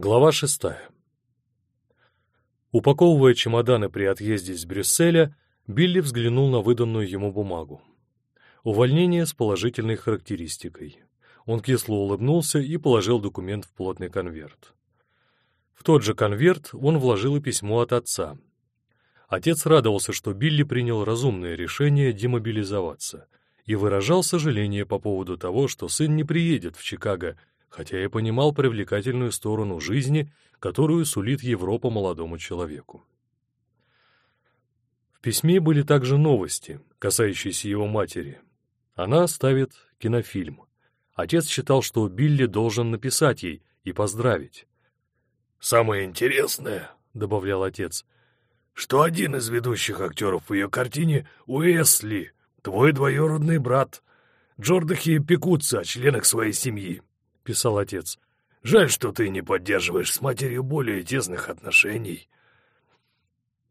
Глава шестая. Упаковывая чемоданы при отъезде из Брюсселя, Билли взглянул на выданную ему бумагу. Увольнение с положительной характеристикой. Он кисло улыбнулся и положил документ в плотный конверт. В тот же конверт он вложил и письмо от отца. Отец радовался, что Билли принял разумное решение демобилизоваться и выражал сожаление по поводу того, что сын не приедет в Чикаго, хотя и понимал привлекательную сторону жизни, которую сулит Европа молодому человеку. В письме были также новости, касающиеся его матери. Она ставит кинофильм. Отец считал, что Билли должен написать ей и поздравить. «Самое интересное», — добавлял отец, — «что один из ведущих актеров в ее картине — Уэсли, твой двоюродный брат. Джордахи пекутся о членах своей семьи», — писал отец. «Жаль, что ты не поддерживаешь с матерью более тесных отношений».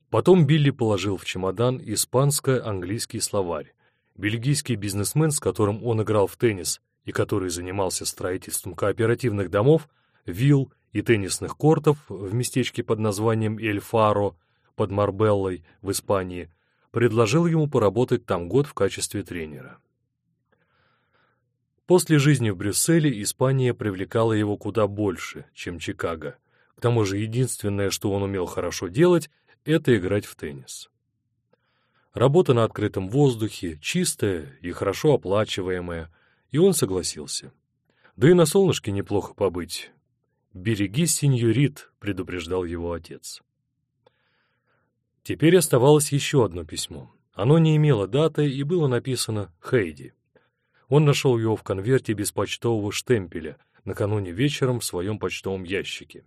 Потом Билли положил в чемодан испанско-английский словарь. Бельгийский бизнесмен, с которым он играл в теннис и который занимался строительством кооперативных домов, вилл и теннисных кортов в местечке под названием Эль-Фаро под Марбеллой в Испании, предложил ему поработать там год в качестве тренера. После жизни в Брюсселе Испания привлекала его куда больше, чем Чикаго. К тому же единственное, что он умел хорошо делать, это играть в теннис. Работа на открытом воздухе, чистая и хорошо оплачиваемая, и он согласился. Да и на солнышке неплохо побыть. «Берегись, сеньорит», — предупреждал его отец. Теперь оставалось еще одно письмо. Оно не имело даты и было написано «Хейди». Он нашел его в конверте без почтового штемпеля накануне вечером в своем почтовом ящике.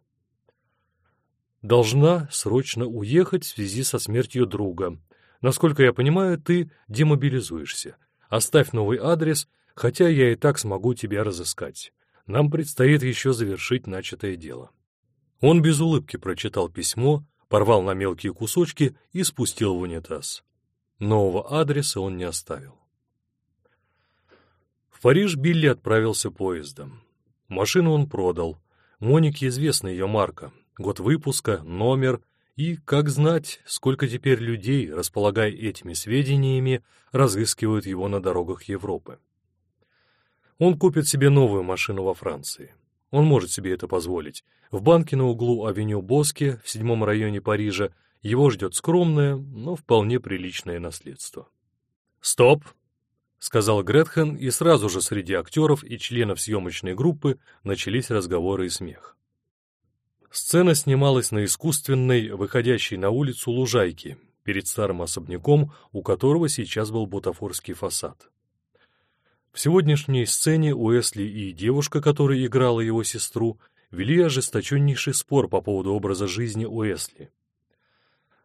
«Должна срочно уехать в связи со смертью друга. Насколько я понимаю, ты демобилизуешься. Оставь новый адрес, хотя я и так смогу тебя разыскать. Нам предстоит еще завершить начатое дело». Он без улыбки прочитал письмо, порвал на мелкие кусочки и спустил в унитаз. Нового адреса он не оставил. В Париж Билли отправился поездом. Машину он продал. Монике известна ее марка, год выпуска, номер и, как знать, сколько теперь людей, располагая этими сведениями, разыскивают его на дорогах Европы. Он купит себе новую машину во Франции. Он может себе это позволить. В банке на углу авеню Боске в седьмом районе Парижа его ждет скромное, но вполне приличное наследство. «Стоп!» — сказал Гретхен, и сразу же среди актеров и членов съемочной группы начались разговоры и смех. Сцена снималась на искусственной, выходящей на улицу лужайке, перед старым особняком, у которого сейчас был бутафорский фасад. В сегодняшней сцене Уэсли и девушка, которая играла его сестру, вели ожесточеннейший спор по поводу образа жизни Уэсли.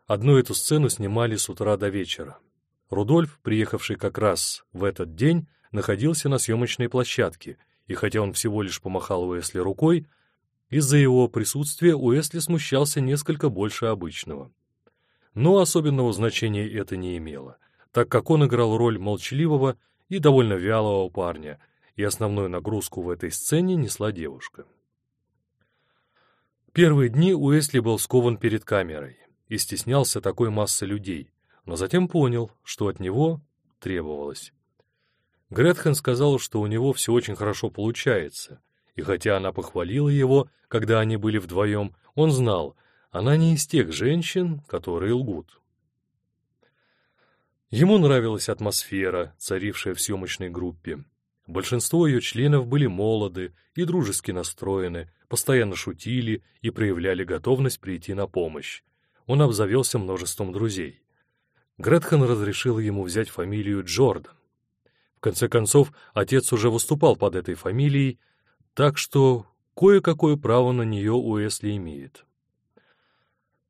Одну эту сцену снимали с утра до вечера. Рудольф, приехавший как раз в этот день, находился на съемочной площадке, и хотя он всего лишь помахал Уэсли рукой, из-за его присутствия Уэсли смущался несколько больше обычного. Но особенного значения это не имело, так как он играл роль молчаливого и довольно вялого парня, и основную нагрузку в этой сцене несла девушка. Первые дни Уэсли был скован перед камерой и стеснялся такой массы людей, но затем понял, что от него требовалось. Гретхен сказал, что у него все очень хорошо получается, и хотя она похвалила его, когда они были вдвоем, он знал, она не из тех женщин, которые лгут. Ему нравилась атмосфера, царившая в съемочной группе. Большинство ее членов были молоды и дружески настроены, постоянно шутили и проявляли готовность прийти на помощь. Он обзавелся множеством друзей. Гретхен разрешил ему взять фамилию Джордан. В конце концов, отец уже выступал под этой фамилией, так что кое-какое право на нее Уэсли имеет.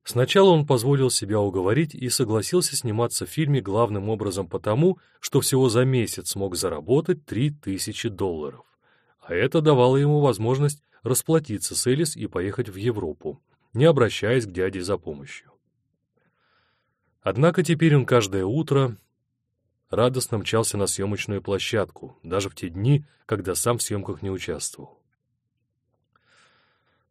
Сначала он позволил себя уговорить и согласился сниматься в фильме главным образом потому, что всего за месяц смог заработать 3000 долларов. А это давало ему возможность расплатиться с Элис и поехать в Европу, не обращаясь к дяде за помощью. Однако теперь он каждое утро радостно мчался на съемочную площадку, даже в те дни, когда сам в съемках не участвовал.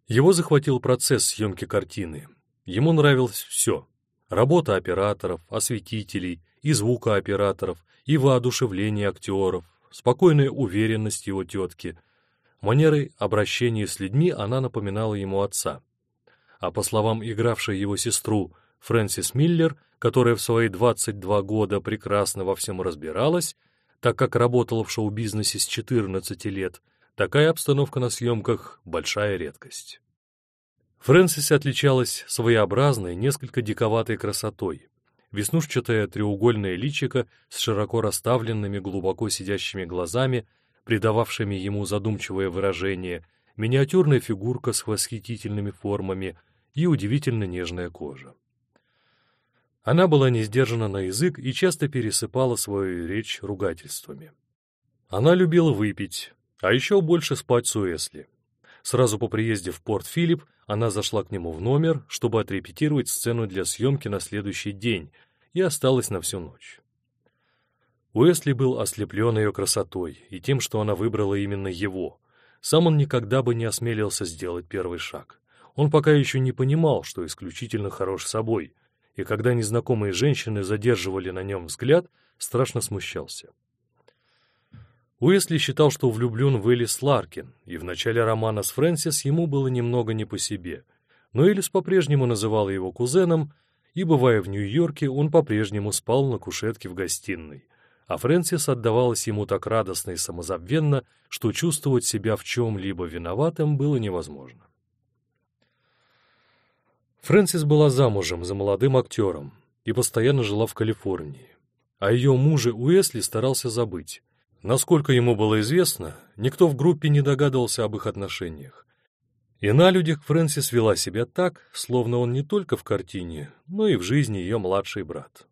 Его захватил процесс съемки картины. Ему нравилось все. Работа операторов, осветителей и звукооператоров, и воодушевление актеров, спокойная уверенность его тетки. Манерой обращения с людьми она напоминала ему отца. А по словам игравшей его сестру Фрэнсис Миллер, которая в свои 22 года прекрасно во всем разбиралась, так как работала в шоу-бизнесе с 14 лет, такая обстановка на съемках — большая редкость. Фрэнсис отличалась своеобразной, несколько диковатой красотой. Веснушчатое треугольное личико с широко расставленными, глубоко сидящими глазами, придававшими ему задумчивое выражение, миниатюрная фигурка с восхитительными формами и удивительно нежная кожа. Она была не сдержана на язык и часто пересыпала свою речь ругательствами. Она любила выпить, а еще больше спать с Уэсли. Сразу по приезде в порт Филипп она зашла к нему в номер, чтобы отрепетировать сцену для съемки на следующий день, и осталась на всю ночь. Уэсли был ослеплен ее красотой и тем, что она выбрала именно его. Сам он никогда бы не осмелился сделать первый шаг. Он пока еще не понимал, что исключительно хорош собой, и когда незнакомые женщины задерживали на нем взгляд, страшно смущался. Уэсли считал, что влюблен в Элис Ларкин, и в начале романа с Фрэнсис ему было немного не по себе. Но Элис по-прежнему называла его кузеном, и, бывая в Нью-Йорке, он по-прежнему спал на кушетке в гостиной. А Фрэнсис отдавалась ему так радостно и самозабвенно, что чувствовать себя в чем-либо виноватым было невозможно. Фрэнсис была замужем за молодым актером и постоянно жила в Калифорнии. А ее муже Уэсли старался забыть. Насколько ему было известно, никто в группе не догадывался об их отношениях. И на людях Фрэнсис вела себя так, словно он не только в картине, но и в жизни ее младший брат.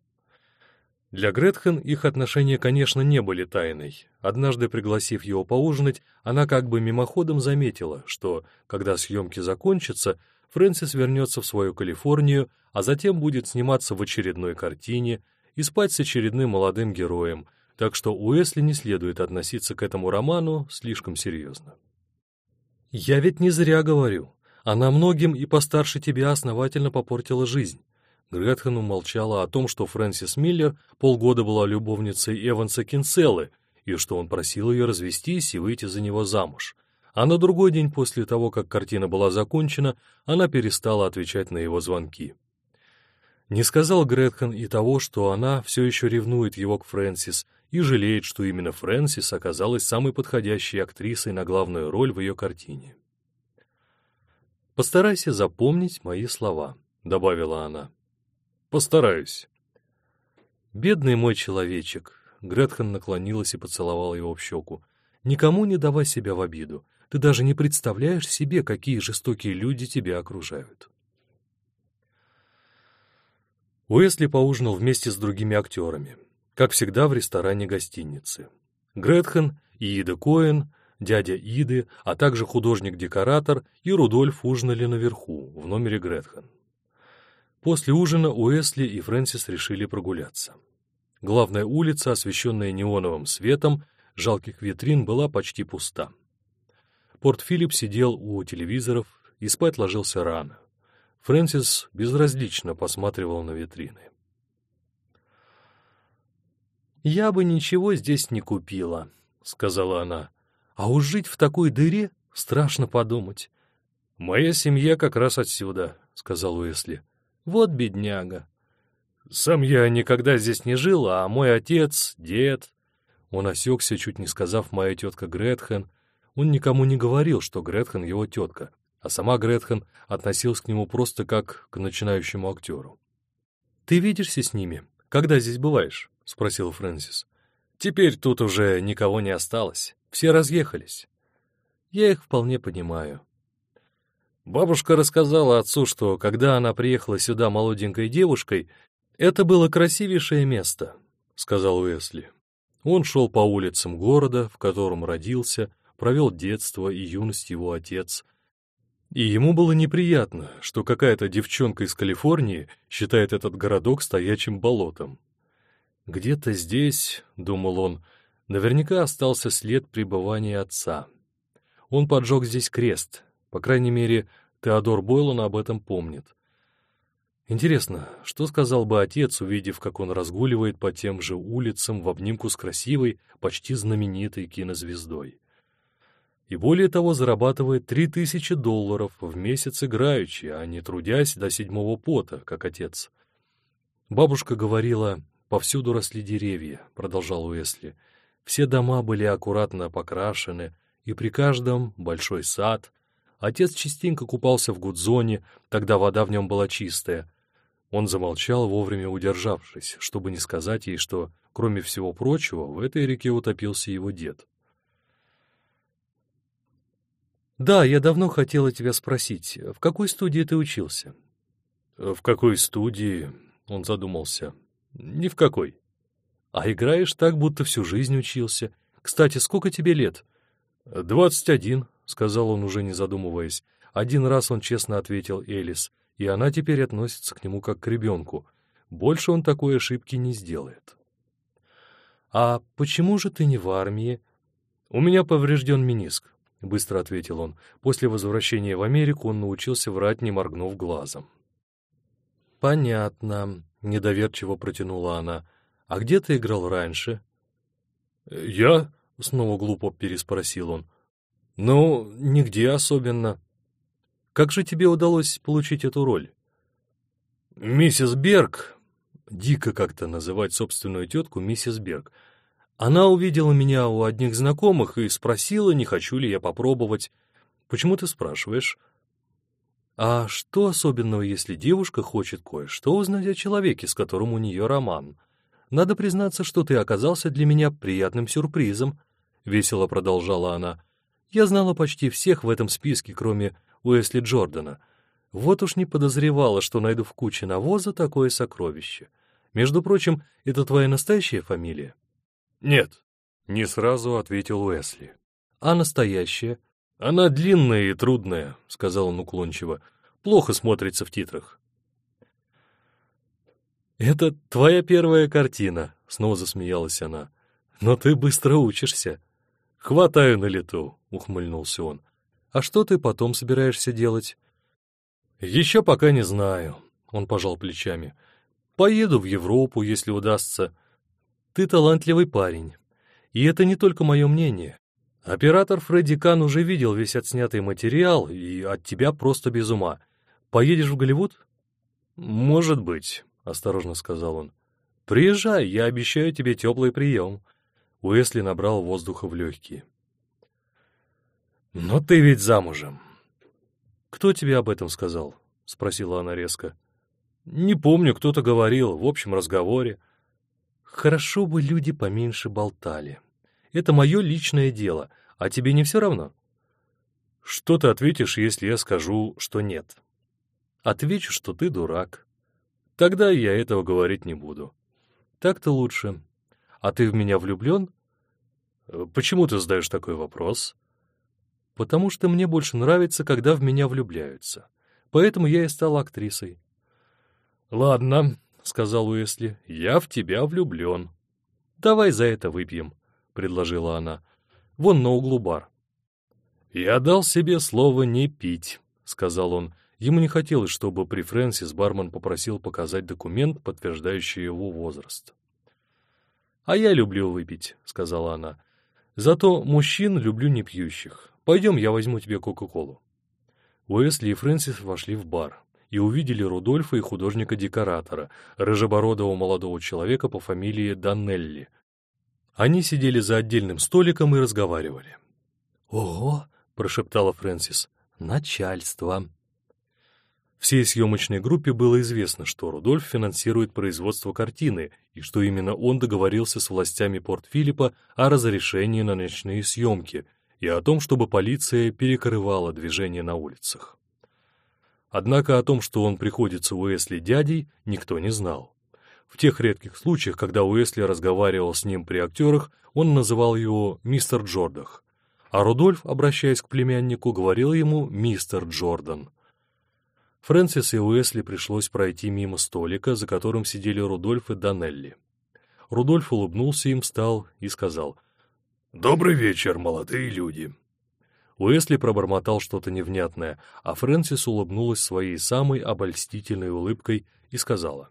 Для Гретхен их отношения, конечно, не были тайной. Однажды, пригласив его поужинать, она как бы мимоходом заметила, что, когда съемки закончатся, Фрэнсис вернется в свою Калифорнию, а затем будет сниматься в очередной картине и спать с очередным молодым героем, так что Уэсли не следует относиться к этому роману слишком серьезно. «Я ведь не зря говорю. Она многим и постарше тебя основательно попортила жизнь». Гретхен умолчала о том, что Фрэнсис Миллер полгода была любовницей Эванса Кинселлы, и что он просил ее развестись и выйти за него замуж, а на другой день после того, как картина была закончена, она перестала отвечать на его звонки. Не сказал Гретхен и того, что она все еще ревнует его к Фрэнсис и жалеет, что именно Фрэнсис оказалась самой подходящей актрисой на главную роль в ее картине. «Постарайся запомнить мои слова», — добавила она. «Постараюсь». «Бедный мой человечек», — Гретхен наклонилась и поцеловала его в щеку, — «никому не давай себя в обиду. Ты даже не представляешь себе, какие жестокие люди тебя окружают. Уэсли поужинал вместе с другими актерами, как всегда в ресторане гостиницы. Гретхен и Ида Коэн, дядя Иды, а также художник-декоратор и Рудольф ужинали наверху, в номере Гретхен. После ужина Уэсли и Фрэнсис решили прогуляться. Главная улица, освещенная неоновым светом, жалких витрин, была почти пуста. Порт Филипп сидел у телевизоров и спать ложился рано. Фрэнсис безразлично посматривал на витрины. «Я бы ничего здесь не купила», — сказала она. «А уж жить в такой дыре страшно подумать». «Моя семья как раз отсюда», — сказал Уэсли. «Вот бедняга». «Сам я никогда здесь не жил, а мой отец, дед...» Он осекся, чуть не сказав моя тетка Гретхен, он никому не говорил, что Гретхен его тетка, а сама Гретхен относилась к нему просто как к начинающему актеру. «Ты видишься с ними? Когда здесь бываешь?» — спросил Фрэнсис. «Теперь тут уже никого не осталось. Все разъехались. Я их вполне понимаю». Бабушка рассказала отцу, что когда она приехала сюда молоденькой девушкой, это было красивейшее место, — сказал Уэсли. Он шел по улицам города, в котором родился, провел детство и юность его отец. И ему было неприятно, что какая-то девчонка из Калифорнии считает этот городок стоячим болотом. «Где-то здесь, — думал он, — наверняка остался след пребывания отца. Он поджег здесь крест, по крайней мере, Теодор Бойлон об этом помнит. Интересно, что сказал бы отец, увидев, как он разгуливает по тем же улицам в обнимку с красивой, почти знаменитой кинозвездой. И более того, зарабатывает три тысячи долларов в месяц играючи, а не трудясь до седьмого пота, как отец. Бабушка говорила, повсюду росли деревья, продолжал Уэсли. Все дома были аккуратно покрашены, и при каждом большой сад. Отец частенько купался в Гудзоне, тогда вода в нем была чистая, он замолчал, вовремя удержавшись, чтобы не сказать ей, что, кроме всего прочего, в этой реке утопился его дед. «Да, я давно хотела тебя спросить, в какой студии ты учился?» «В какой студии?» — он задумался. «Ни в какой». «А играешь так, будто всю жизнь учился. Кстати, сколько тебе лет?» «Двадцать один», — сказал он, уже не задумываясь. Один раз он честно ответил Элис — и она теперь относится к нему как к ребенку. Больше он такой ошибки не сделает. «А почему же ты не в армии?» «У меня поврежден мениск», — быстро ответил он. После возвращения в Америку он научился врать, не моргнув глазом. «Понятно», — недоверчиво протянула она. «А где ты играл раньше?» «Я?» — снова глупо переспросил он. «Ну, нигде особенно. Как же тебе удалось получить эту роль? Миссис Берг, дико как-то называть собственную тетку миссис Берг, она увидела меня у одних знакомых и спросила, не хочу ли я попробовать. Почему ты спрашиваешь? А что особенного, если девушка хочет кое-что узнать о человеке, с которым у нее роман? Надо признаться, что ты оказался для меня приятным сюрпризом, — весело продолжала она. Я знала почти всех в этом списке, кроме Уэсли Джордана. Вот уж не подозревала, что найду в куче навоза такое сокровище. Между прочим, это твоя настоящая фамилия? Нет, не сразу ответил Уэсли. А настоящая? Она длинная и трудная, сказал он уклончиво. Плохо смотрится в титрах. «Это твоя первая картина», — снова засмеялась она. «Но ты быстро учишься». «Хватаю на лету», — ухмыльнулся он. А что ты потом собираешься делать? Еще пока не знаю, он пожал плечами. Поеду в Европу, если удастся. Ты талантливый парень. И это не только мое мнение. Оператор Фредди Кан уже видел весь отснятый материал, и от тебя просто без ума. Поедешь в Голливуд? Может быть, осторожно сказал он. Приезжай, я обещаю тебе теплый прием. Уэсли набрал воздуха в легкие. «Но ты ведь замужем». «Кто тебе об этом сказал?» — спросила она резко. «Не помню, кто-то говорил, в общем разговоре». «Хорошо бы люди поменьше болтали. Это мое личное дело, а тебе не все равно?» «Что ты ответишь, если я скажу, что нет?» «Отвечу, что ты дурак». «Тогда я этого говорить не буду». «Так-то лучше. А ты в меня влюблен?» «Почему ты задаешь такой вопрос?» потому что мне больше нравится, когда в меня влюбляются. Поэтому я и стала актрисой. «Ладно», — сказал Уэсли, — «я в тебя влюблен». «Давай за это выпьем», — предложила она. «Вон на углу бар». «Я дал себе слово не пить», — сказал он. Ему не хотелось, чтобы при Фрэнсис бармен попросил показать документ, подтверждающий его возраст. «А я люблю выпить», — сказала она. «Зато мужчин люблю не пьющих. Пойдем, я возьму тебе Кока-Колу». Уэсли и Фрэнсис вошли в бар и увидели Рудольфа и художника-декоратора, рыжебородого молодого человека по фамилии Даннелли. Они сидели за отдельным столиком и разговаривали. «Ого!» — прошептала Фрэнсис. «Начальство!» Всей съемочной группе было известно, что Рудольф финансирует производство картины и что именно он договорился с властями Порт-Филиппа о разрешении на ночные съемки — и о том, чтобы полиция перекрывала движение на улицах. Однако о том, что он приходится Уэсли дядей, никто не знал. В тех редких случаях, когда Уэсли разговаривал с ним при актерах, он называл его «мистер Джордах», а Рудольф, обращаясь к племяннику, говорил ему «мистер Джордан». Фрэнсис и Уэсли пришлось пройти мимо столика, за которым сидели Рудольф и Данелли. Рудольф улыбнулся им, встал и сказал — «Добрый вечер, молодые люди». Уэсли пробормотал что-то невнятное, а Фрэнсис улыбнулась своей самой обольстительной улыбкой и сказала.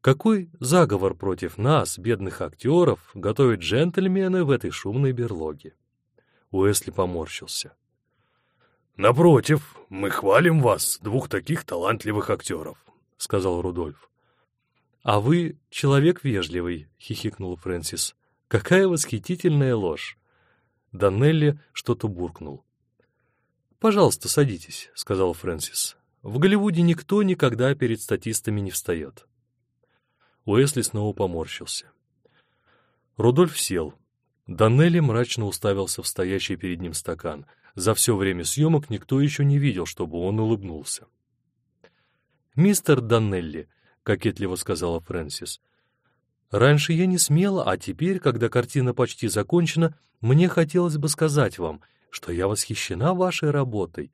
«Какой заговор против нас, бедных актеров, готовят джентльмены в этой шумной берлоге?» Уэсли поморщился. «Напротив, мы хвалим вас, двух таких талантливых актеров», — сказал Рудольф. «А вы человек вежливый», — хихикнул Фрэнсис. «Какая восхитительная ложь!» Данелли что-то буркнул. «Пожалуйста, садитесь», — сказал Фрэнсис. «В Голливуде никто никогда перед статистами не встает». Уэсли снова поморщился. Рудольф сел. Данелли мрачно уставился в стоящий перед ним стакан. За все время съемок никто еще не видел, чтобы он улыбнулся. «Мистер Данелли», — кокетливо сказала Фрэнсис, Раньше я не смела, а теперь, когда картина почти закончена, мне хотелось бы сказать вам, что я восхищена вашей работой.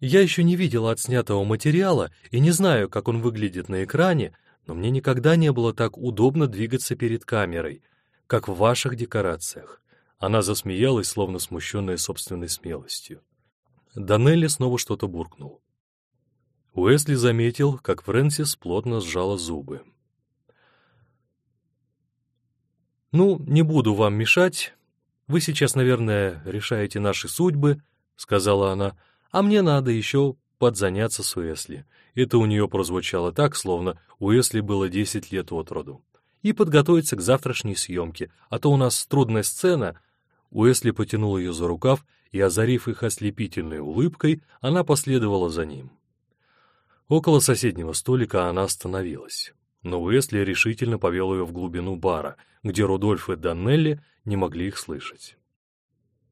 Я еще не видела отснятого материала и не знаю, как он выглядит на экране, но мне никогда не было так удобно двигаться перед камерой, как в ваших декорациях. Она засмеялась, словно смущенная собственной смелостью. Данелли снова что-то буркнул. Уэсли заметил, как Фрэнсис плотно сжала зубы. «Ну, не буду вам мешать. Вы сейчас, наверное, решаете наши судьбы», — сказала она, «а мне надо еще подзаняться с Уэсли». Это у нее прозвучало так, словно Уэсли было десять лет от роду. «И подготовиться к завтрашней съемке, а то у нас трудная сцена». Уэсли потянул ее за рукав, и, озарив их ослепительной улыбкой, она последовала за ним. Около соседнего столика она остановилась но Уэсли решительно повел ее в глубину бара, где Рудольф и Даннелли не могли их слышать.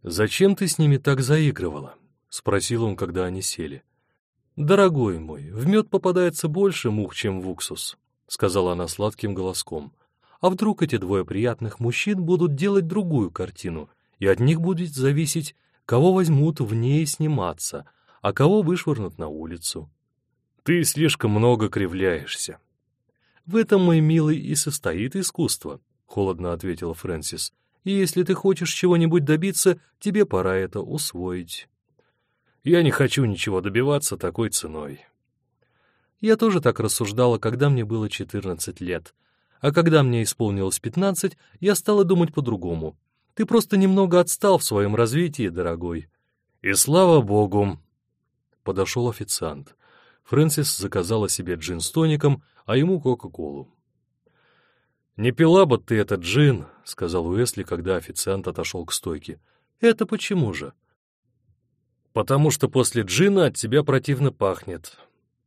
«Зачем ты с ними так заигрывала?» — спросил он, когда они сели. «Дорогой мой, в мед попадается больше мух, чем в уксус», — сказала она сладким голоском. «А вдруг эти двое приятных мужчин будут делать другую картину, и от них будет зависеть, кого возьмут в ней сниматься, а кого вышвырнут на улицу?» «Ты слишком много кривляешься», «В этом, мой милый, и состоит искусство», — холодно ответила Фрэнсис. «И если ты хочешь чего-нибудь добиться, тебе пора это усвоить». «Я не хочу ничего добиваться такой ценой». Я тоже так рассуждала, когда мне было 14 лет. А когда мне исполнилось 15, я стала думать по-другому. Ты просто немного отстал в своем развитии, дорогой. И слава богу! Подошел официант. Фрэнсис заказала себе джин с тоником, а ему Кока-Колу. «Не пила бы ты этот джин», — сказал Уэсли, когда официант отошел к стойке. «Это почему же?» «Потому что после джина от тебя противно пахнет».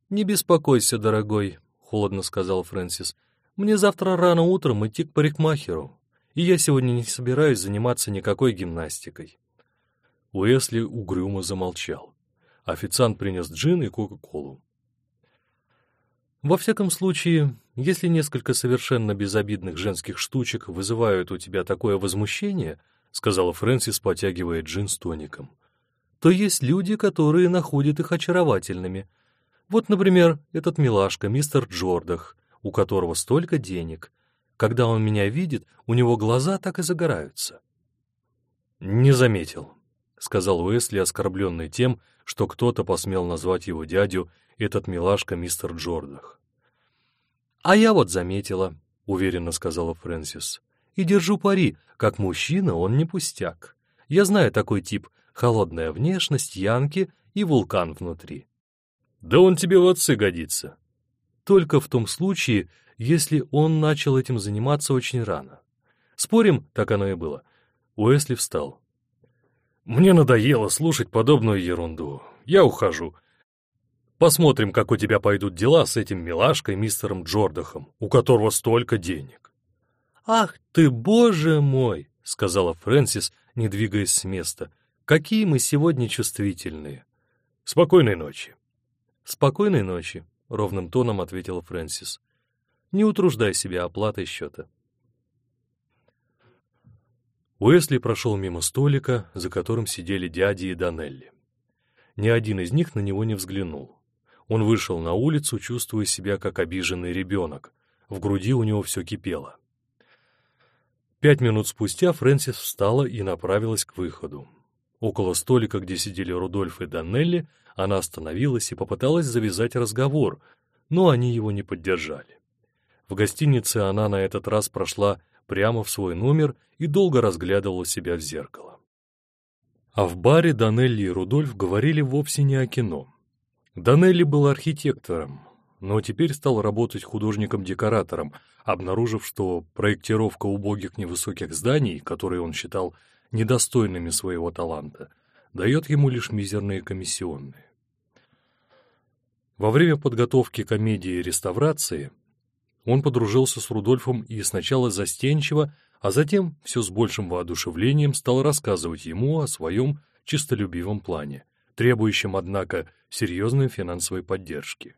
«Не беспокойся, дорогой», — холодно сказал Фрэнсис. «Мне завтра рано утром идти к парикмахеру, и я сегодня не собираюсь заниматься никакой гимнастикой». Уэсли угрюмо замолчал. Официант принес джин и Кока-Колу. Во всяком случае, если несколько совершенно безобидных женских штучек вызывают у тебя такое возмущение, сказала Фрэнсис, потягивая джин с тоником, то есть люди, которые находят их очаровательными. Вот, например, этот милашка, мистер Джордах, у которого столько денег. Когда он меня видит, у него глаза так и загораются. «Не заметил», — сказал Уэсли, оскорбленный тем, что кто-то посмел назвать его дядю этот милашка мистер Джордах. «А я вот заметила», — уверенно сказала Фрэнсис. «И держу пари, как мужчина он не пустяк. Я знаю такой тип — холодная внешность, янки и вулкан внутри». «Да он тебе в отцы годится». «Только в том случае, если он начал этим заниматься очень рано. Спорим, так оно и было». Уэсли встал. «Мне надоело слушать подобную ерунду. Я ухожу. Посмотрим, как у тебя пойдут дела с этим милашкой мистером Джордахом, у которого столько денег». «Ах ты, боже мой!» — сказала Фрэнсис, не двигаясь с места. «Какие мы сегодня чувствительные!» «Спокойной ночи!» «Спокойной ночи!» — ровным тоном ответила Фрэнсис. «Не утруждай себя оплатой счета». Уэсли прошел мимо столика, за которым сидели дяди и Данелли. Ни один из них на него не взглянул. Он вышел на улицу, чувствуя себя как обиженный ребенок. В груди у него все кипело. Пять минут спустя Фрэнсис встала и направилась к выходу. Около столика, где сидели Рудольф и Данелли, она остановилась и попыталась завязать разговор, но они его не поддержали. В гостинице она на этот раз прошла прямо в свой номер и долго разглядывала себя в зеркало. А в баре Данелли и Рудольф говорили вовсе не о кино. Данелли был архитектором, но теперь стал работать художником-декоратором, обнаружив, что проектировка убогих невысоких зданий, которые он считал недостойными своего таланта, дает ему лишь мизерные комиссионные. Во время подготовки комедии «Реставрации» он подружился с Рудольфом и сначала застенчиво, а затем все с большим воодушевлением стал рассказывать ему о своем чистолюбивом плане, требующем, однако, серьезной финансовой поддержки.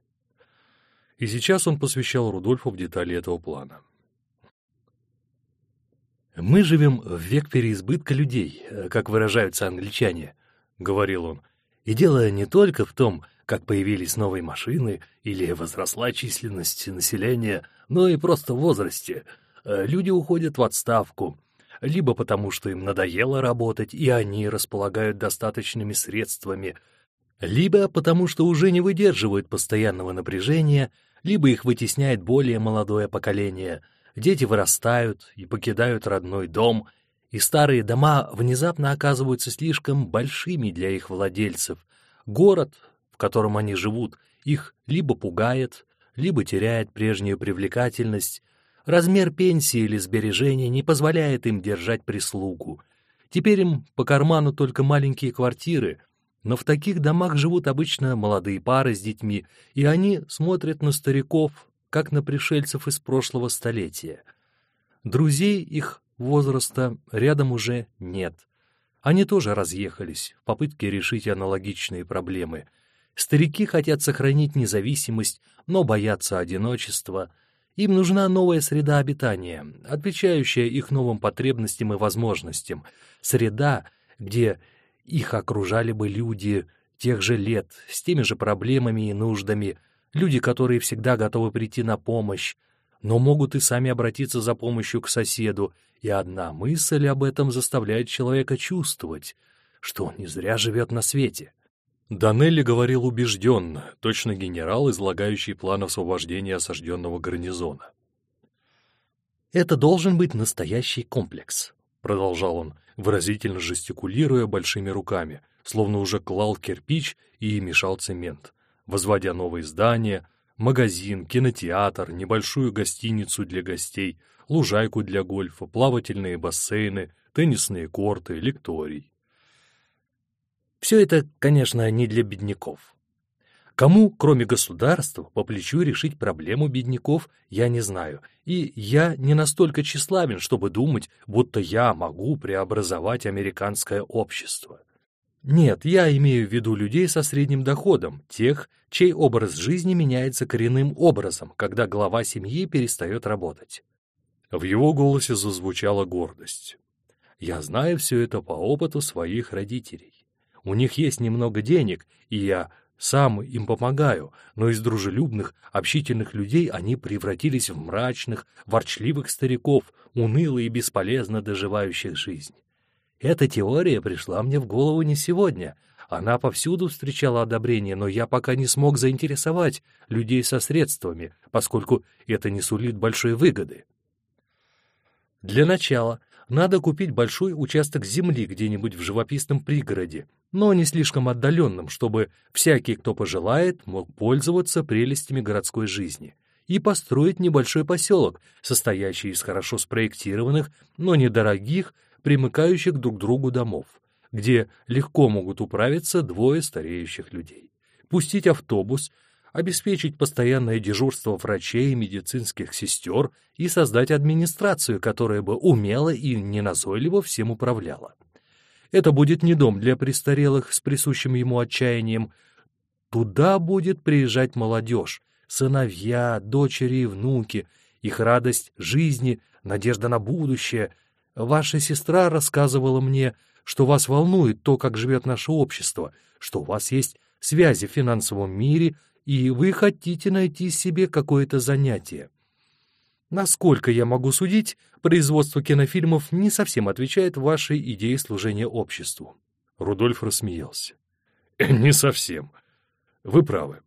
И сейчас он посвящал Рудольфу в детали этого плана. «Мы живем в век переизбытка людей, как выражаются англичане», — говорил он. «И дело не только в том, как появились новые машины или возросла численность населения, но и просто в возрасте. Э, люди уходят в отставку, либо потому, что им надоело работать, и они располагают достаточными средствами, либо потому, что уже не выдерживают постоянного напряжения, либо их вытесняет более молодое поколение. Дети вырастают и покидают родной дом, и старые дома внезапно оказываются слишком большими для их владельцев. Город, котором они живут, их либо пугает, либо теряет прежнюю привлекательность. Размер пенсии или сбережения не позволяет им держать прислугу. Теперь им по карману только маленькие квартиры, но в таких домах живут обычно молодые пары с детьми, и они смотрят на стариков, как на пришельцев из прошлого столетия. Друзей их возраста рядом уже нет. Они тоже разъехались в попытке решить аналогичные проблемы — Старики хотят сохранить независимость, но боятся одиночества. Им нужна новая среда обитания, отвечающая их новым потребностям и возможностям. Среда, где их окружали бы люди тех же лет, с теми же проблемами и нуждами, люди, которые всегда готовы прийти на помощь, но могут и сами обратиться за помощью к соседу, и одна мысль об этом заставляет человека чувствовать, что он не зря живет на свете. Данелли говорил убежденно, точно генерал, излагающий план освобождения осажденного гарнизона. «Это должен быть настоящий комплекс», — продолжал он, выразительно жестикулируя большими руками, словно уже клал кирпич и мешал цемент, возводя новые здания, магазин, кинотеатр, небольшую гостиницу для гостей, лужайку для гольфа, плавательные бассейны, теннисные корты, лекторий. Все это, конечно, не для бедняков. Кому, кроме государства, по плечу решить проблему бедняков, я не знаю, и я не настолько тщеславен, чтобы думать, будто я могу преобразовать американское общество. Нет, я имею в виду людей со средним доходом, тех, чей образ жизни меняется коренным образом, когда глава семьи перестает работать. В его голосе зазвучала гордость. Я знаю все это по опыту своих родителей. У них есть немного денег, и я сам им помогаю, но из дружелюбных, общительных людей они превратились в мрачных, ворчливых стариков, уныло и бесполезно доживающих жизнь. Эта теория пришла мне в голову не сегодня. Она повсюду встречала одобрение, но я пока не смог заинтересовать людей со средствами, поскольку это не сулит большой выгоды. Для начала надо купить большой участок земли где-нибудь в живописном пригороде, но не слишком отдаленным, чтобы всякий, кто пожелает, мог пользоваться прелестями городской жизни, и построить небольшой поселок, состоящий из хорошо спроектированных, но недорогих, примыкающих друг к другу домов, где легко могут управиться двое стареющих людей. Пустить автобус, обеспечить постоянное дежурство врачей и медицинских сестер и создать администрацию, которая бы умело и неназойливо всем управляла. Это будет не дом для престарелых с присущим ему отчаянием. Туда будет приезжать молодежь, сыновья, дочери и внуки, их радость жизни, надежда на будущее. Ваша сестра рассказывала мне, что вас волнует то, как живет наше общество, что у вас есть связи в финансовом мире, и вы хотите найти себе какое-то занятие. Насколько я могу судить, производство кинофильмов не совсем отвечает вашей идее служения обществу. Рудольф рассмеялся. «Не совсем. Вы правы.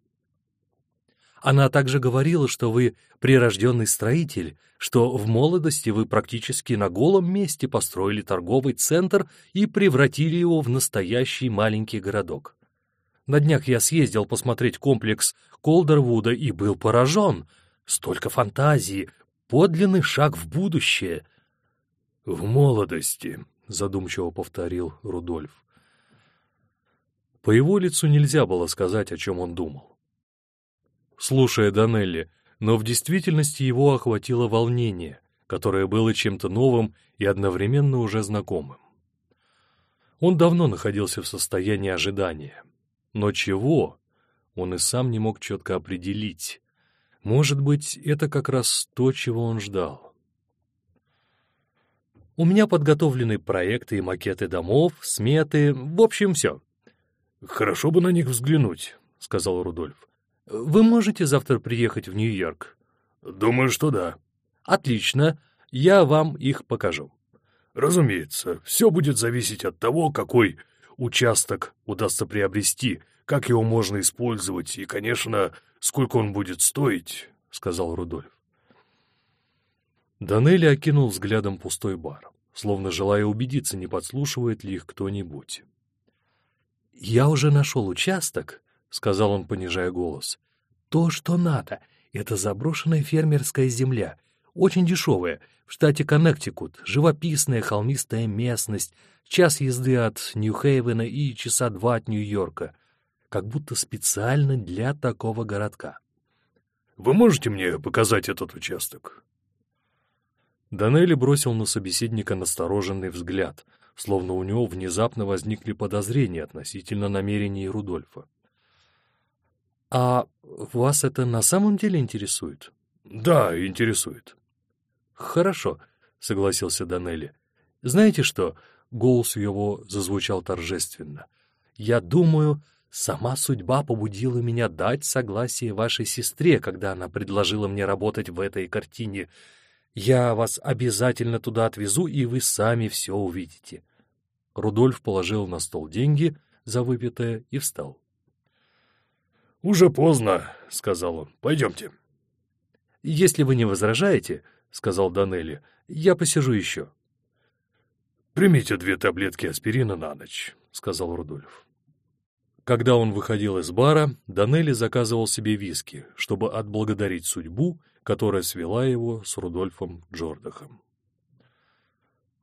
Она также говорила, что вы прирожденный строитель, что в молодости вы практически на голом месте построили торговый центр и превратили его в настоящий маленький городок. На днях я съездил посмотреть комплекс Колдервуда и был поражен. Столько фантазии, подлинный шаг в будущее. — В молодости, — задумчиво повторил Рудольф. По его лицу нельзя было сказать, о чем он думал слушая Данелли, но в действительности его охватило волнение, которое было чем-то новым и одновременно уже знакомым. Он давно находился в состоянии ожидания. Но чего? Он и сам не мог четко определить. Может быть, это как раз то, чего он ждал. У меня подготовлены проекты и макеты домов, сметы, в общем, все. — Хорошо бы на них взглянуть, — сказал Рудольф. Вы можете завтра приехать в Нью-Йорк? Думаю, что да. Отлично. Я вам их покажу. Разумеется, все будет зависеть от того, какой участок удастся приобрести, как его можно использовать и, конечно, сколько он будет стоить, — сказал Рудольф. Данелли окинул взглядом пустой бар, словно желая убедиться, не подслушивает ли их кто-нибудь. «Я уже нашел участок», — сказал он, понижая голос. «То, что надо. Это заброшенная фермерская земля. Очень дешевая. В штате Коннектикут. Живописная холмистая местность. Час езды от Нью-Хейвена и часа два от Нью-Йорка. Как будто специально для такого городка». «Вы можете мне показать этот участок?» Данелли бросил на собеседника настороженный взгляд, словно у него внезапно возникли подозрения относительно намерений Рудольфа. «А вас это на самом деле интересует?» «Да, интересует». «Хорошо», — согласился Данелли. «Знаете что?» — голос его зазвучал торжественно. «Я думаю, сама судьба побудила меня дать согласие вашей сестре, когда она предложила мне работать в этой картине. Я вас обязательно туда отвезу, и вы сами все увидите». Рудольф положил на стол деньги за выпитое и встал. «Уже поздно», — сказал он. «Пойдемте». «Если вы не возражаете», — сказал Данелли, — «я посижу еще». «Примите две таблетки аспирина на ночь», — сказал Рудольф. Когда он выходил из бара, Данелли заказывал себе виски, чтобы отблагодарить судьбу, которая свела его с Рудольфом Джордахом.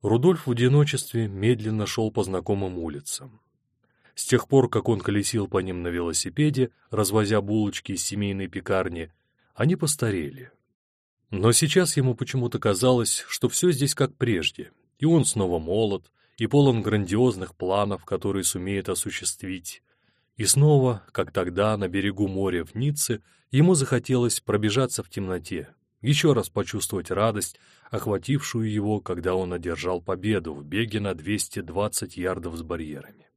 Рудольф в одиночестве медленно шел по знакомым улицам. С тех пор, как он колесил по ним на велосипеде, развозя булочки из семейной пекарни, они постарели. Но сейчас ему почему-то казалось, что все здесь как прежде, и он снова молод, и полон грандиозных планов, которые сумеет осуществить. И снова, как тогда, на берегу моря в Ницце, ему захотелось пробежаться в темноте, еще раз почувствовать радость, охватившую его, когда он одержал победу в беге на 220 ярдов с барьерами.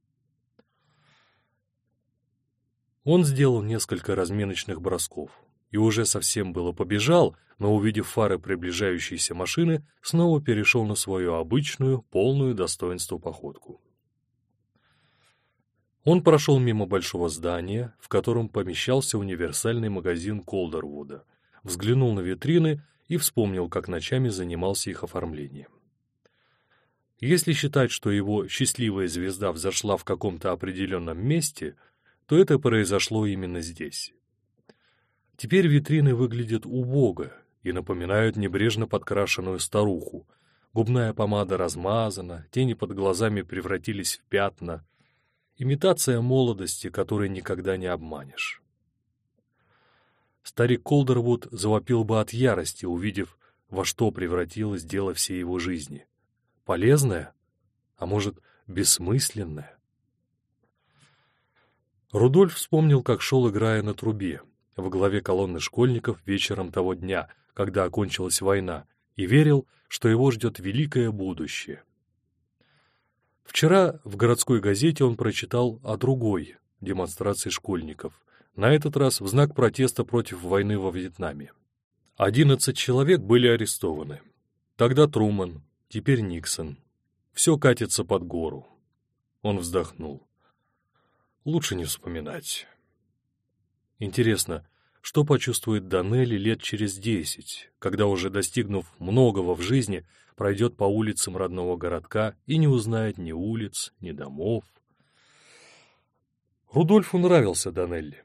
Он сделал несколько разминочных бросков и уже совсем было побежал, но, увидев фары приближающейся машины, снова перешел на свою обычную, полную достоинство походку. Он прошел мимо большого здания, в котором помещался универсальный магазин Колдервуда, взглянул на витрины и вспомнил, как ночами занимался их оформлением. Если считать, что его счастливая звезда взошла в каком-то определенном месте — то это произошло именно здесь. Теперь витрины выглядят убого и напоминают небрежно подкрашенную старуху. Губная помада размазана, тени под глазами превратились в пятна. Имитация молодости, которой никогда не обманешь. Старик Колдервуд завопил бы от ярости, увидев, во что превратилось дело всей его жизни. Полезное? А может, бессмысленное? Рудольф вспомнил, как шел, играя на трубе, в главе колонны школьников вечером того дня, когда окончилась война, и верил, что его ждет великое будущее. Вчера в городской газете он прочитал о другой демонстрации школьников, на этот раз в знак протеста против войны во Вьетнаме. Одиннадцать человек были арестованы. Тогда Труман, теперь Никсон. Все катится под гору. Он вздохнул. Лучше не вспоминать. Интересно, что почувствует Данелли лет через десять, когда, уже достигнув многого в жизни, пройдет по улицам родного городка и не узнает ни улиц, ни домов. Рудольфу нравился Данелли.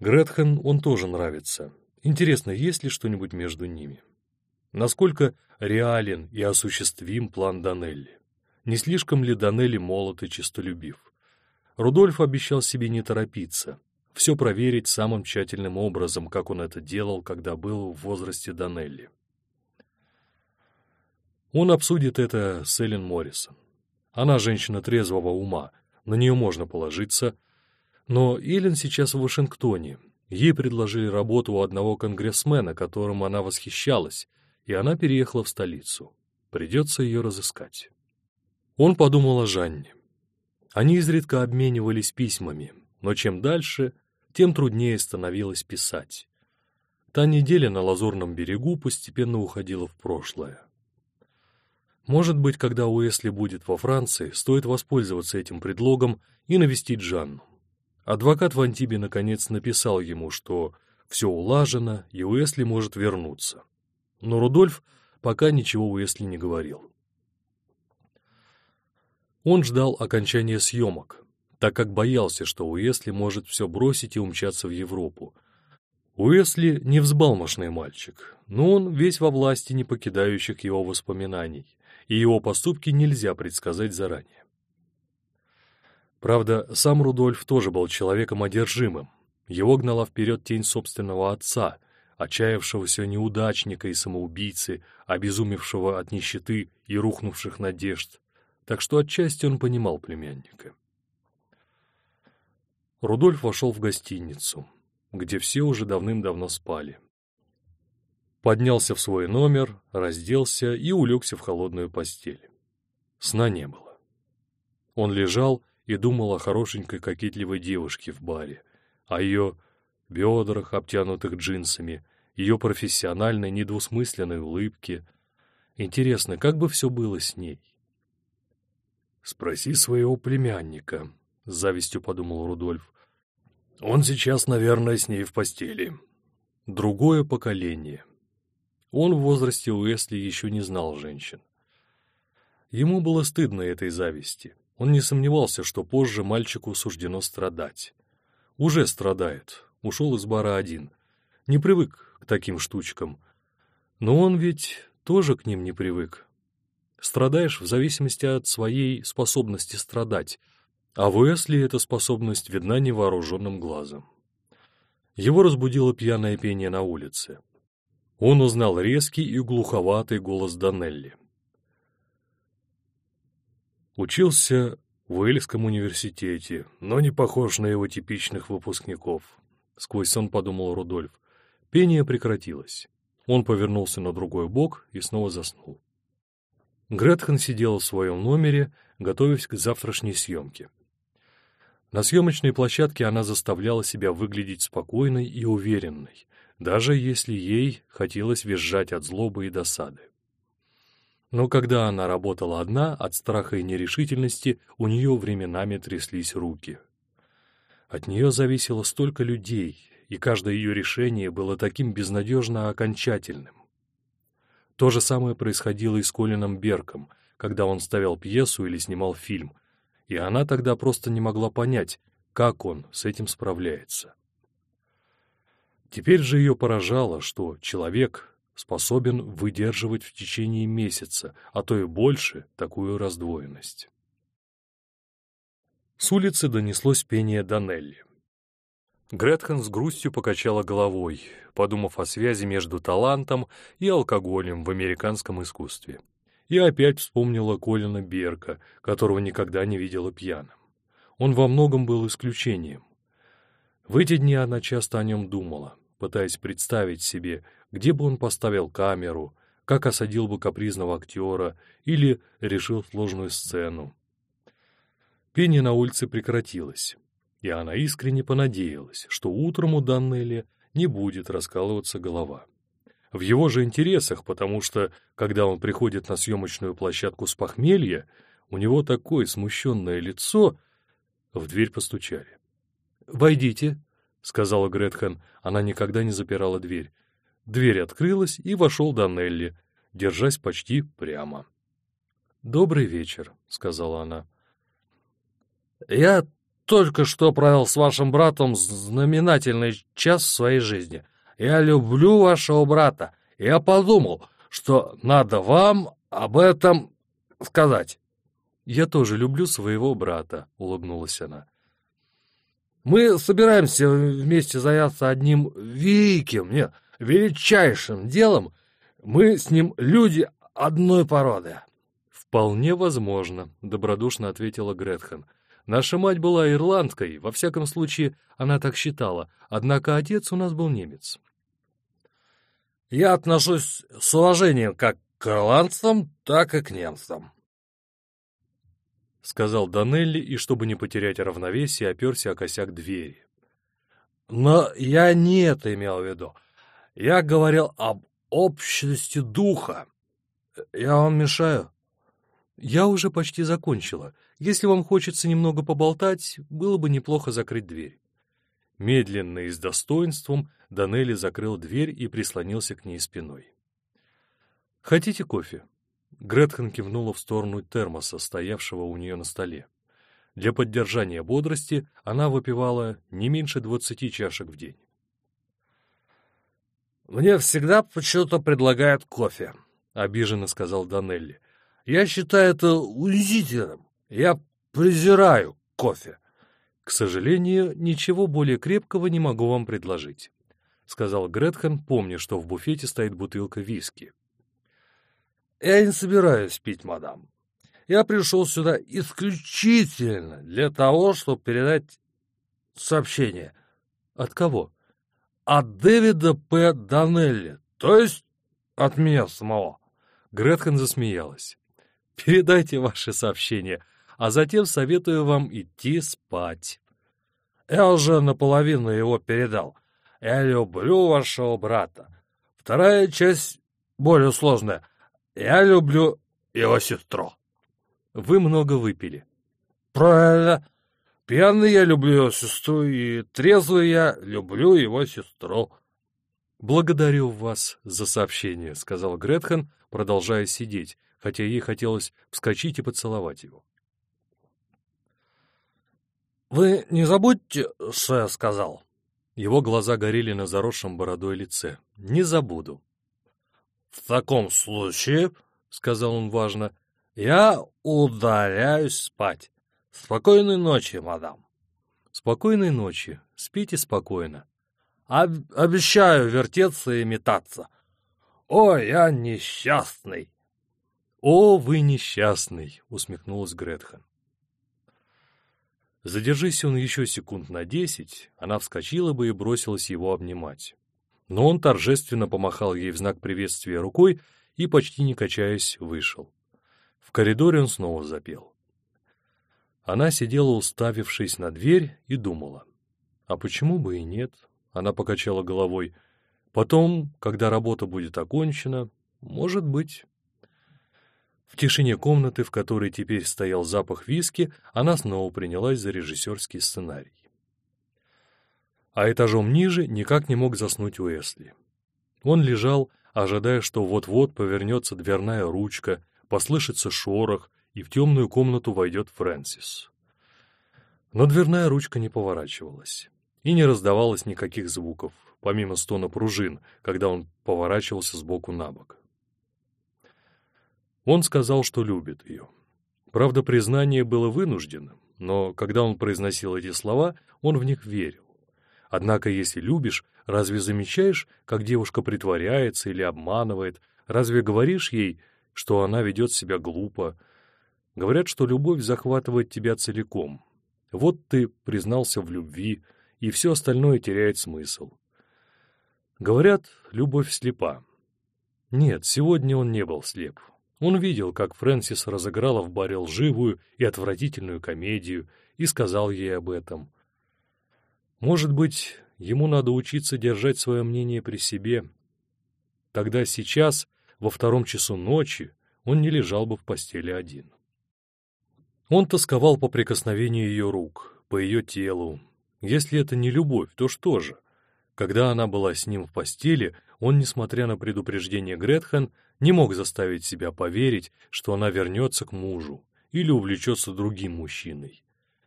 Гретхен он тоже нравится. Интересно, есть ли что-нибудь между ними? Насколько реален и осуществим план Данелли? Не слишком ли Данелли молод и честолюбив? Рудольф обещал себе не торопиться, все проверить самым тщательным образом, как он это делал, когда был в возрасте Данелли. Он обсудит это с Эллен Моррисон. Она женщина трезвого ума, на нее можно положиться. Но Эллен сейчас в Вашингтоне. Ей предложили работу у одного конгрессмена, которым она восхищалась, и она переехала в столицу. Придется ее разыскать. Он подумал о Жанне. Они изредка обменивались письмами, но чем дальше, тем труднее становилось писать. Та неделя на Лазурном берегу постепенно уходила в прошлое. Может быть, когда Уэсли будет во Франции, стоит воспользоваться этим предлогом и навестить Жанну. Адвокат в Антибе наконец написал ему, что все улажено, и Уэсли может вернуться. Но Рудольф пока ничего Уэсли не говорил. Он ждал окончания съемок, так как боялся, что Уэсли может все бросить и умчаться в Европу. Уэсли не взбалмошный мальчик, но он весь во власти не покидающих его воспоминаний, и его поступки нельзя предсказать заранее. Правда, сам Рудольф тоже был человеком одержимым. Его гнала вперед тень собственного отца, отчаявшегося неудачника и самоубийцы, обезумевшего от нищеты и рухнувших надежд, так что отчасти он понимал племянника. Рудольф вошел в гостиницу, где все уже давным-давно спали. Поднялся в свой номер, разделся и улегся в холодную постель. Сна не было. Он лежал и думал о хорошенькой кокетливой девушке в баре, о ее бедрах, обтянутых джинсами, ее профессиональной недвусмысленной улыбке. Интересно, как бы все было с ней? «Спроси своего племянника», — с завистью подумал Рудольф. «Он сейчас, наверное, с ней в постели». Другое поколение. Он в возрасте Уэсли еще не знал женщин. Ему было стыдно этой зависти. Он не сомневался, что позже мальчику суждено страдать. Уже страдает, ушел из бара один. Не привык к таким штучкам. Но он ведь тоже к ним не привык. Страдаешь в зависимости от своей способности страдать, а в Уэсли эта способность видна невооруженным глазом. Его разбудило пьяное пение на улице. Он узнал резкий и глуховатый голос Данелли. Учился в Уэльском университете, но не похож на его типичных выпускников. Сквозь сон подумал Рудольф. Пение прекратилось. Он повернулся на другой бок и снова заснул. Гретхен сидела в своем номере, готовясь к завтрашней съемке. На съемочной площадке она заставляла себя выглядеть спокойной и уверенной, даже если ей хотелось визжать от злобы и досады. Но когда она работала одна, от страха и нерешительности у нее временами тряслись руки. От нее зависело столько людей, и каждое ее решение было таким безнадежно окончательным. То же самое происходило и с Колином Берком, когда он ставил пьесу или снимал фильм, и она тогда просто не могла понять, как он с этим справляется. Теперь же ее поражало, что человек способен выдерживать в течение месяца, а то и больше, такую раздвоенность. С улицы донеслось пение Данелли. Гретхен с грустью покачала головой, подумав о связи между талантом и алкоголем в американском искусстве. И опять вспомнила Колина Берка, которого никогда не видела пьяным. Он во многом был исключением. В эти дни она часто о нем думала, пытаясь представить себе, где бы он поставил камеру, как осадил бы капризного актера или решил сложную сцену. Пение на улице прекратилось и она искренне понадеялась, что утром у Даннелли не будет раскалываться голова. В его же интересах, потому что, когда он приходит на съемочную площадку с похмелья, У него такое смущенное лицо. В дверь постучали. «Войдите», — сказала Гретхен. Она никогда не запирала дверь. Дверь открылась, и вошел Данелли, держась почти прямо. «Добрый вечер», — сказала она. «Я только что провел с вашим братом знаменательный час в своей жизни. Я люблю вашего брата. Я подумал, что надо вам об этом сказать». «Я тоже люблю своего брата», — улыбнулась она. «Мы собираемся вместе заняться одним великим, нет, величайшим делом. Мы с ним люди одной породы». «Вполне возможно», — добродушно ответила Гретхен. «Наша мать была ирландкой, во всяком случае, она так считала, однако отец у нас был немец». «Я отношусь с уважением как к ирландцам, так и к немцам», — сказал Данелли, и, чтобы не потерять равновесие, оперся о косяк двери. «Но я не это имел в виду. Я говорил об общности духа. Я вам мешаю?» «Я уже почти закончила. Если вам хочется немного поболтать, было бы неплохо закрыть дверь». Медленно и с достоинством Данелли закрыл дверь и прислонился к ней спиной. «Хотите кофе?» Гретхен кивнула в сторону термоса, стоявшего у нее на столе. Для поддержания бодрости она выпивала не меньше двадцати чашек в день. «Мне всегда почему-то предлагают кофе», — обиженно сказал Данелли. «Я считаю это унизительным. Я презираю кофе». «К сожалению, ничего более крепкого не могу вам предложить», — сказал Гретхен, помня, что в буфете стоит бутылка виски. «Я не собираюсь пить, мадам. Я пришел сюда исключительно для того, чтобы передать сообщение». «От кого?» «От Дэвида П. Данелли, то есть от меня самого». Гретхен засмеялась. «Передайте ваше сообщение, а затем советую вам идти спать». «Я уже наполовину его передал. Я люблю вашего брата. Вторая часть более сложная. Я люблю его сестру. Вы много выпили. Правильно. Пьяный я люблю его сестру, и трезвый я люблю его сестру. Благодарю вас за сообщение, сказал Гретхен, продолжая сидеть, хотя ей хотелось вскочить и поцеловать его. «Вы не забудьте, что я сказал?» Его глаза горели на заросшем бородой лице. «Не забуду». «В таком случае, — сказал он важно, — я удаляюсь спать. Спокойной ночи, мадам». «Спокойной ночи. Спите спокойно». Об «Обещаю вертеться и метаться. О, я несчастный!» «О, вы несчастный!» — усмехнулась Гретхен. Задержись он еще секунд на десять, она вскочила бы и бросилась его обнимать но он торжественно помахал ей в знак приветствия рукой и, почти не качаясь, вышел. В коридоре он снова запел. Она сидела, уставившись на дверь, и думала. А почему бы и нет? Она покачала головой. Потом, когда работа будет окончена, может быть... В тишине комнаты, в которой теперь стоял запах виски, она снова принялась за режиссерский сценарий а этажом ниже никак не мог заснуть Уэсли. Он лежал, ожидая, что вот-вот повернется дверная ручка, послышится шорох, и в темную комнату войдет Фрэнсис. Но дверная ручка не поворачивалась, и не раздавалось никаких звуков, помимо стона пружин, когда он поворачивался сбоку на бок. Он сказал, что любит ее. Правда, признание было вынужденным, но когда он произносил эти слова, он в них верил. Однако, если любишь, разве замечаешь, как девушка притворяется или обманывает? Разве говоришь ей, что она ведет себя глупо? Говорят, что любовь захватывает тебя целиком. Вот ты признался в любви, и все остальное теряет смысл. Говорят, любовь слепа. Нет, сегодня он не был слеп. Он видел, как Фрэнсис разыграла в баре лживую и отвратительную комедию, и сказал ей об этом — может быть, ему надо учиться держать свое мнение при себе. Тогда сейчас, во втором часу ночи, он не лежал бы в постели один. Он тосковал по прикосновению ее рук, по ее телу. Если это не любовь, то что же? Когда она была с ним в постели, он, несмотря на предупреждение Гретхен, не мог заставить себя поверить, что она вернется к мужу или увлечется другим мужчиной.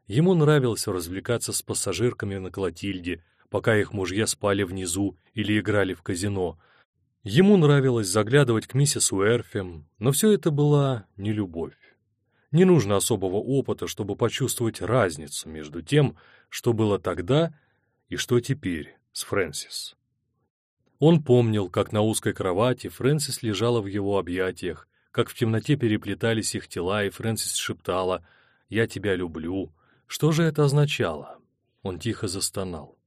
Ему нравилось развлекаться с пассажирками на Клотильде, пока их мужья спали внизу или играли в казино. Ему нравилось заглядывать к миссис Уэрфем, но все это была не любовь. Не нужно особого опыта, чтобы почувствовать разницу между тем, что было тогда и что теперь с Фрэнсис. Он помнил, как на узкой кровати Фрэнсис лежала в его объятиях, как в темноте переплетались их тела, и Фрэнсис шептала «Я тебя люблю». Что же это означало? Он тихо застонал.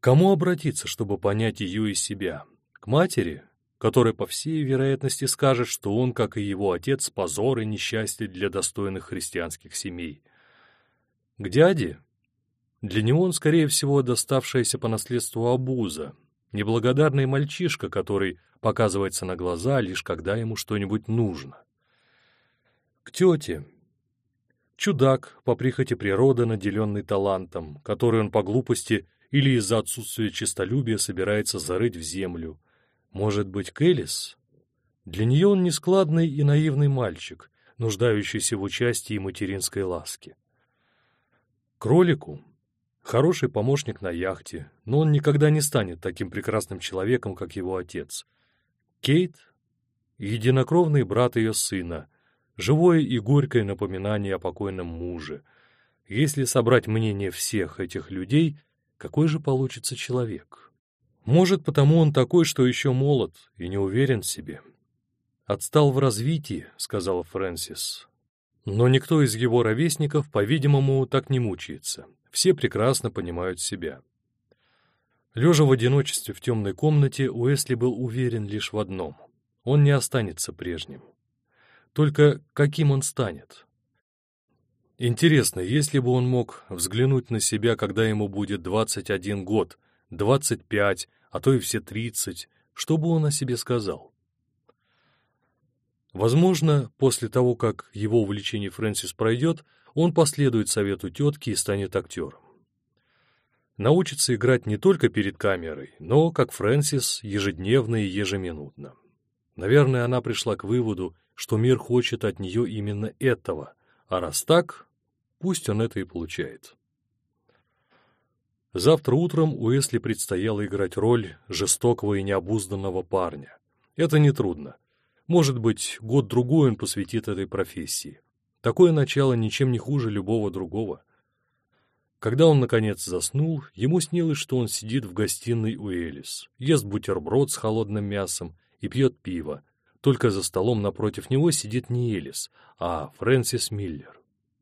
Кому обратиться, чтобы понять ее и себя? К матери, которая, по всей вероятности, скажет, что он, как и его отец, позор и несчастье для достойных христианских семей. К дяде? Для него он, скорее всего, доставшаяся по наследству обуза, неблагодарный мальчишка, который показывается на глаза, лишь когда ему что-нибудь нужно. К тете. Чудак, по прихоти природы, наделенный талантом, который он по глупости или из-за отсутствия честолюбия собирается зарыть в землю, может быть, Кэлис? Для нее он нескладный и наивный мальчик, нуждающийся в участии и материнской ласке. Кролику — хороший помощник на яхте, но он никогда не станет таким прекрасным человеком, как его отец. Кейт — единокровный брат ее сына, живое и горькое напоминание о покойном муже. Если собрать мнение всех этих людей, какой же получится человек? Может, потому он такой, что еще молод и не уверен в себе. «Отстал в развитии», — сказала Фрэнсис. Но никто из его ровесников, по-видимому, так не мучается. Все прекрасно понимают себя. Лежа в одиночестве в темной комнате, Уэсли был уверен лишь в одном — он не останется прежним. Только каким он станет? Интересно, если бы он мог взглянуть на себя, когда ему будет 21 год, 25, а то и все тридцать, что бы он о себе сказал? Возможно, после того, как его увлечение Фрэнсис пройдет, он последует совету тетки и станет актером. Научится играть не только перед камерой, но, как Фрэнсис, ежедневно и ежеминутно. Наверное, она пришла к выводу, что мир хочет от нее именно этого, а раз так, пусть он это и получает. Завтра утром Уэсли предстояло играть роль жестокого и необузданного парня. Это нетрудно. Может быть, год-другой он посвятит этой профессии. Такое начало ничем не хуже любого другого. Когда он, наконец, заснул, ему снилось, что он сидит в гостиной у Элис, ест бутерброд с холодным мясом и пьет пиво. Только за столом напротив него сидит не Элис, а Фрэнсис Миллер.